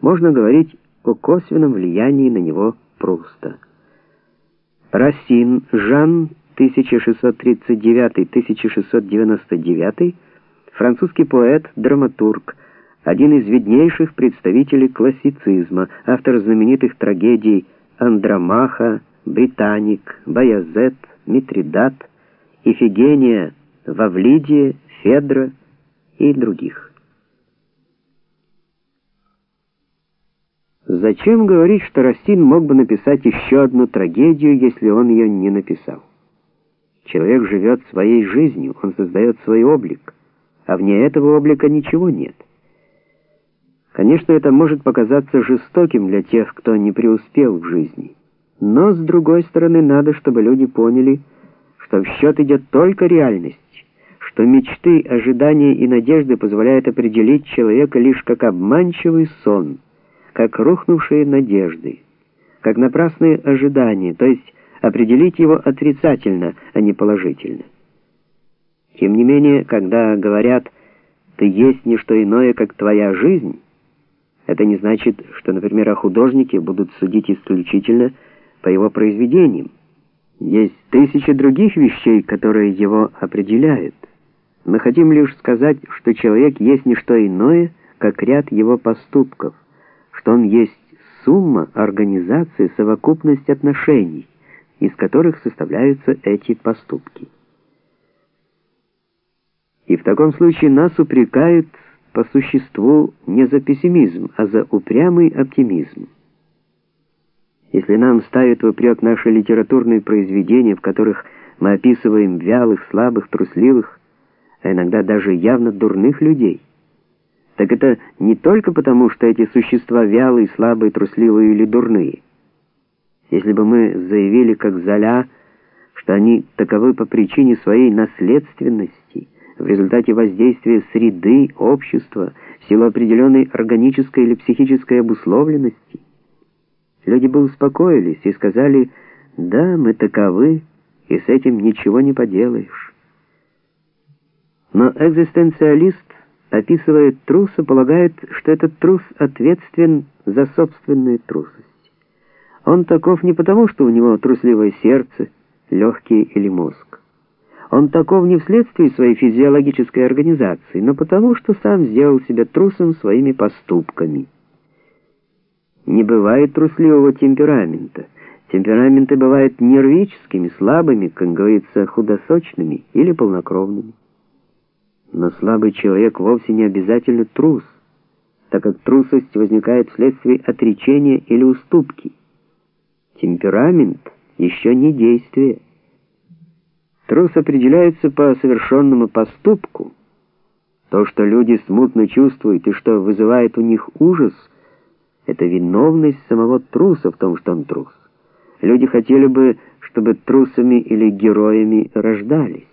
можно говорить о косвенном влиянии на него Пруста. Рассин Жан 1639-1699, французский поэт, драматург, один из виднейших представителей классицизма, автор знаменитых трагедий Андромаха, Британик, Баязет, Митридат, Ифигения, Вавлидия, Федра и других. Зачем говорить, что Растин мог бы написать еще одну трагедию, если он ее не написал? Человек живет своей жизнью, он создает свой облик, а вне этого облика ничего нет. Конечно, это может показаться жестоким для тех, кто не преуспел в жизни. Но, с другой стороны, надо, чтобы люди поняли, что в счет идет только реальность, что мечты, ожидания и надежды позволяют определить человека лишь как обманчивый сон — как рухнувшие надежды, как напрасные ожидания, то есть определить его отрицательно, а не положительно. Тем не менее, когда говорят «ты есть не что иное, как твоя жизнь», это не значит, что, например, о художнике будут судить исключительно по его произведениям. Есть тысячи других вещей, которые его определяют. Мы хотим лишь сказать, что человек есть не что иное, как ряд его поступков он есть сумма, организация, совокупность отношений, из которых составляются эти поступки. И в таком случае нас упрекают по существу не за пессимизм, а за упрямый оптимизм. Если нам ставят в упрек наши литературные произведения, в которых мы описываем вялых, слабых, трусливых, а иногда даже явно дурных людей, так это не только потому, что эти существа вялые, слабые, трусливые или дурные. Если бы мы заявили, как Золя, что они таковы по причине своей наследственности, в результате воздействия среды, общества, в силу определенной органической или психической обусловленности, люди бы успокоились и сказали «Да, мы таковы, и с этим ничего не поделаешь». Но экзистенциалист описывая труса, полагает, что этот трус ответственен за собственную трусость. Он таков не потому, что у него трусливое сердце, легкие или мозг. Он таков не вследствие своей физиологической организации, но потому, что сам сделал себя трусом своими поступками. Не бывает трусливого темперамента. Темпераменты бывают нервическими, слабыми, как говорится, худосочными или полнокровными. Но слабый человек вовсе не обязательно трус, так как трусость возникает вследствие отречения или уступки. Темперамент еще не действие. Трус определяется по совершенному поступку. То, что люди смутно чувствуют и что вызывает у них ужас, это виновность самого труса в том, что он трус. Люди хотели бы, чтобы трусами или героями рождались.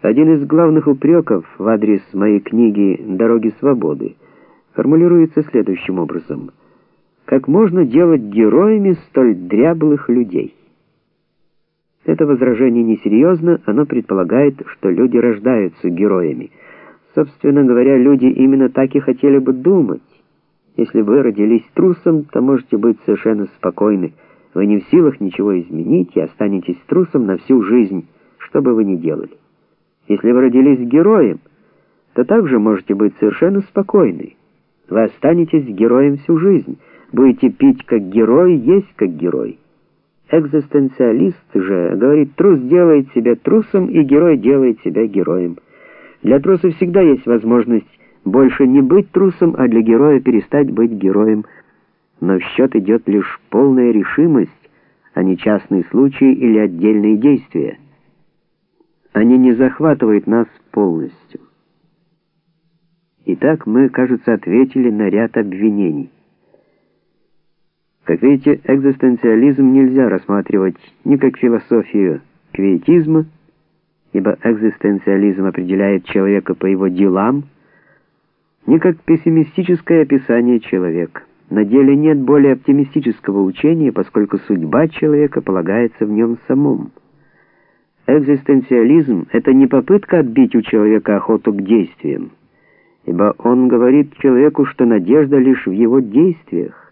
Один из главных упреков в адрес моей книги «Дороги свободы» формулируется следующим образом. Как можно делать героями столь дряблых людей? Это возражение несерьезно, оно предполагает, что люди рождаются героями. Собственно говоря, люди именно так и хотели бы думать. Если вы родились трусом, то можете быть совершенно спокойны. Вы не в силах ничего изменить и останетесь трусом на всю жизнь, что бы вы ни делали. Если вы родились героем, то также можете быть совершенно спокойны. Вы останетесь героем всю жизнь, будете пить как герой, есть как герой. Экзистенциалист же говорит, трус делает себя трусом, и герой делает себя героем. Для труса всегда есть возможность больше не быть трусом, а для героя перестать быть героем. Но в счет идет лишь полная решимость, а не частные случаи или отдельные действия. Они не захватывают нас полностью. Итак, мы, кажется, ответили на ряд обвинений. Как видите, экзистенциализм нельзя рассматривать ни как философию квиетизма, ибо экзистенциализм определяет человека по его делам, ни как пессимистическое описание человека. На деле нет более оптимистического учения, поскольку судьба человека полагается в нем самом. Экзистенциализм — это не попытка отбить у человека охоту к действиям, ибо он говорит человеку, что надежда лишь в его действиях.